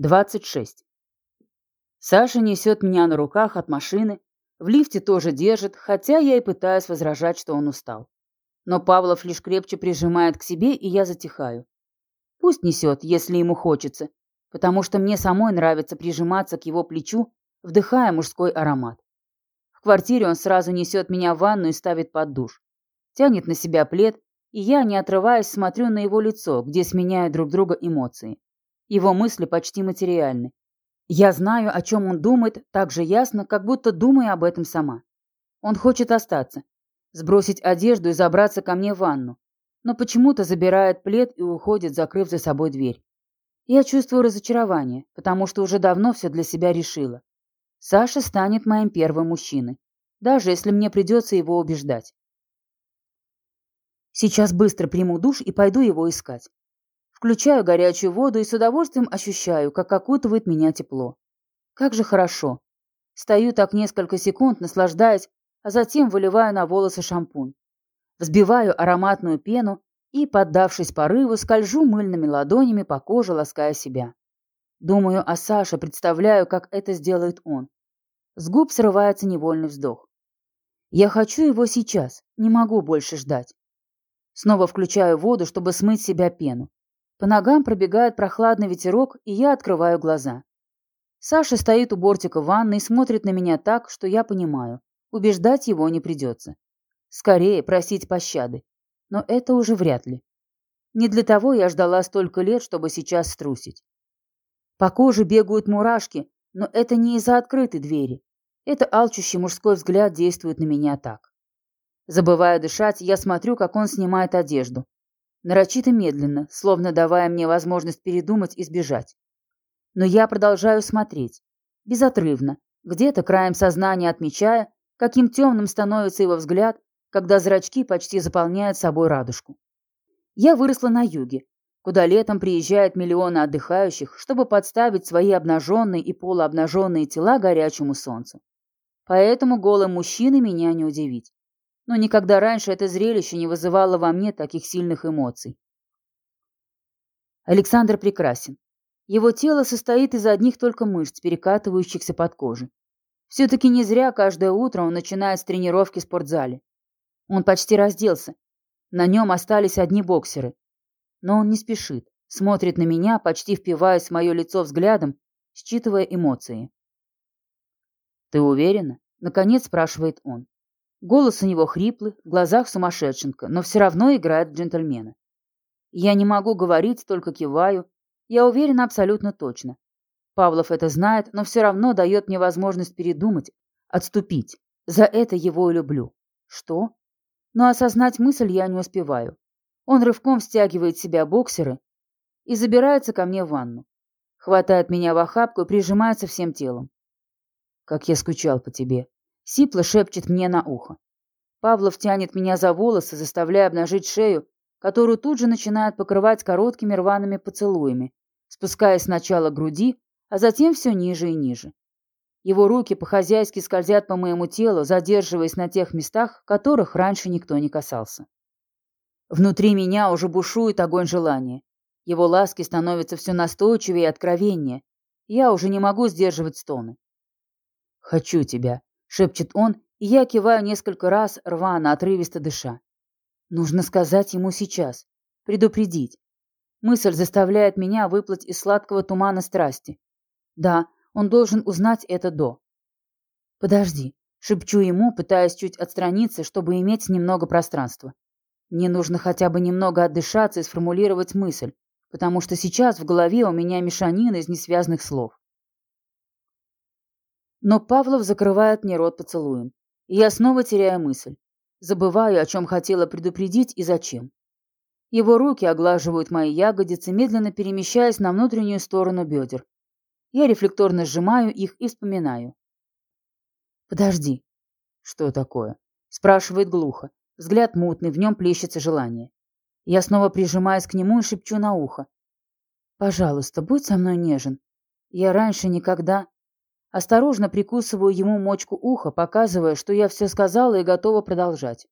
26. Саша несет меня на руках от машины, в лифте тоже держит, хотя я и пытаюсь возражать, что он устал. Но Павлов лишь крепче прижимает к себе, и я затихаю. Пусть несет, если ему хочется, потому что мне самой нравится прижиматься к его плечу, вдыхая мужской аромат. В квартире он сразу несет меня в ванну и ставит под душ. Тянет на себя плед, и я, не отрываясь, смотрю на его лицо, где сменяют друг друга эмоции. Его мысли почти материальны. Я знаю, о чем он думает, так же ясно, как будто думаю об этом сама. Он хочет остаться, сбросить одежду и забраться ко мне в ванну, но почему-то забирает плед и уходит, закрыв за собой дверь. Я чувствую разочарование, потому что уже давно все для себя решила. Саша станет моим первым мужчиной, даже если мне придется его убеждать. Сейчас быстро приму душ и пойду его искать. Включаю горячую воду и с удовольствием ощущаю, как окутывает меня тепло. Как же хорошо. Стою так несколько секунд, наслаждаясь, а затем выливаю на волосы шампунь. Взбиваю ароматную пену и, поддавшись порыву, скольжу мыльными ладонями по коже, лаская себя. Думаю о Саше, представляю, как это сделает он. С губ срывается невольный вздох. Я хочу его сейчас, не могу больше ждать. Снова включаю воду, чтобы смыть себя пену. По ногам пробегает прохладный ветерок, и я открываю глаза. Саша стоит у бортика ванны и смотрит на меня так, что я понимаю. Убеждать его не придется. Скорее просить пощады. Но это уже вряд ли. Не для того я ждала столько лет, чтобы сейчас струсить. По коже бегают мурашки, но это не из-за открытой двери. Это алчущий мужской взгляд действует на меня так. Забывая дышать, я смотрю, как он снимает одежду. Нарочито медленно, словно давая мне возможность передумать и сбежать. Но я продолжаю смотреть. Безотрывно, где-то краем сознания отмечая, каким темным становится его взгляд, когда зрачки почти заполняют собой радужку. Я выросла на юге, куда летом приезжают миллионы отдыхающих, чтобы подставить свои обнаженные и полуобнаженные тела горячему солнцу. Поэтому голым мужчины меня не удивить но никогда раньше это зрелище не вызывало во мне таких сильных эмоций. Александр прекрасен. Его тело состоит из одних только мышц, перекатывающихся под кожей. Все-таки не зря каждое утро он начинает с тренировки в спортзале. Он почти разделся. На нем остались одни боксеры. Но он не спешит, смотрит на меня, почти впиваясь в мое лицо взглядом, считывая эмоции. «Ты уверена?» — наконец спрашивает он. Голос у него хриплый, в глазах сумасшедшенка, но все равно играет джентльмена. Я не могу говорить, только киваю. Я уверена абсолютно точно. Павлов это знает, но все равно дает мне возможность передумать, отступить. За это его и люблю. Что? Но осознать мысль я не успеваю. Он рывком стягивает себя боксеры и забирается ко мне в ванну. Хватает меня в охапку и прижимается всем телом. Как я скучал по тебе. Сипло шепчет мне на ухо. Павлов тянет меня за волосы, заставляя обнажить шею, которую тут же начинает покрывать короткими рваными поцелуями, спускаясь сначала к груди, а затем все ниже и ниже. Его руки по-хозяйски скользят по моему телу, задерживаясь на тех местах, которых раньше никто не касался. Внутри меня уже бушует огонь желания. Его ласки становятся все настойчивее и откровеннее. Я уже не могу сдерживать стоны. «Хочу тебя», шепчет он, и я киваю несколько раз, рвано, отрывисто дыша. Нужно сказать ему сейчас, предупредить. Мысль заставляет меня выплыть из сладкого тумана страсти. Да, он должен узнать это до. Подожди, шепчу ему, пытаясь чуть отстраниться, чтобы иметь немного пространства. Мне нужно хотя бы немного отдышаться и сформулировать мысль, потому что сейчас в голове у меня мешанина из несвязных слов. Но Павлов закрывает мне рот поцелуем. И я снова теряю мысль. Забываю, о чем хотела предупредить и зачем. Его руки оглаживают мои ягодицы, медленно перемещаясь на внутреннюю сторону бедер. Я рефлекторно сжимаю их и вспоминаю. «Подожди». «Что такое?» Спрашивает глухо. Взгляд мутный, в нем плещется желание. Я снова прижимаюсь к нему и шепчу на ухо. «Пожалуйста, будь со мной нежен. Я раньше никогда...» Осторожно прикусываю ему мочку уха, показывая, что я все сказала и готова продолжать.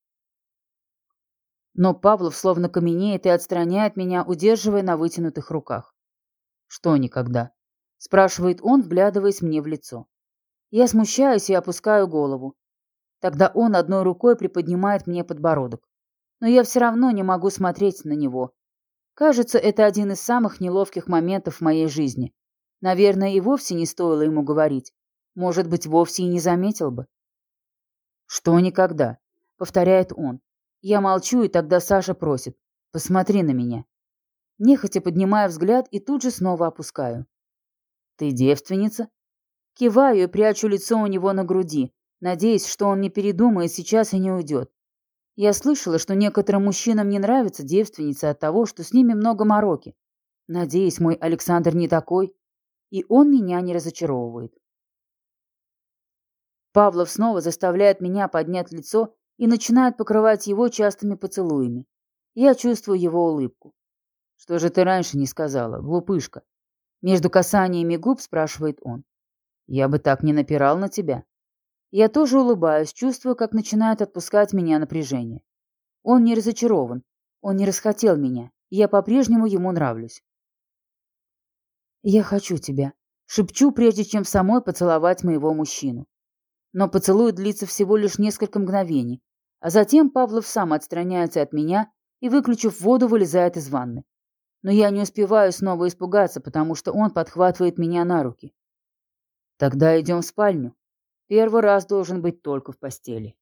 Но Павлов словно каменеет и отстраняет меня, удерживая на вытянутых руках. Что никогда? спрашивает он, вглядываясь мне в лицо. Я смущаюсь и опускаю голову. Тогда он одной рукой приподнимает мне подбородок. Но я все равно не могу смотреть на него. Кажется, это один из самых неловких моментов в моей жизни. Наверное, и вовсе не стоило ему говорить. Может быть, вовсе и не заметил бы. «Что никогда?» — повторяет он. Я молчу, и тогда Саша просит. «Посмотри на меня». Нехотя поднимаю взгляд и тут же снова опускаю. «Ты девственница?» Киваю и прячу лицо у него на груди, надеясь, что он не передумает сейчас и не уйдет. Я слышала, что некоторым мужчинам не нравится девственница от того, что с ними много мороки. Надеюсь, мой Александр не такой, и он меня не разочаровывает. Павлов снова заставляет меня поднять лицо и начинает покрывать его частыми поцелуями. Я чувствую его улыбку. «Что же ты раньше не сказала, глупышка?» Между касаниями губ спрашивает он. «Я бы так не напирал на тебя». Я тоже улыбаюсь, чувствую, как начинает отпускать меня напряжение. Он не разочарован, он не расхотел меня, я по-прежнему ему нравлюсь. «Я хочу тебя», — шепчу, прежде чем самой поцеловать моего мужчину. Но поцелуй длится всего лишь несколько мгновений, а затем Павлов сам отстраняется от меня и, выключив воду, вылезает из ванны. Но я не успеваю снова испугаться, потому что он подхватывает меня на руки. Тогда идем в спальню. Первый раз должен быть только в постели.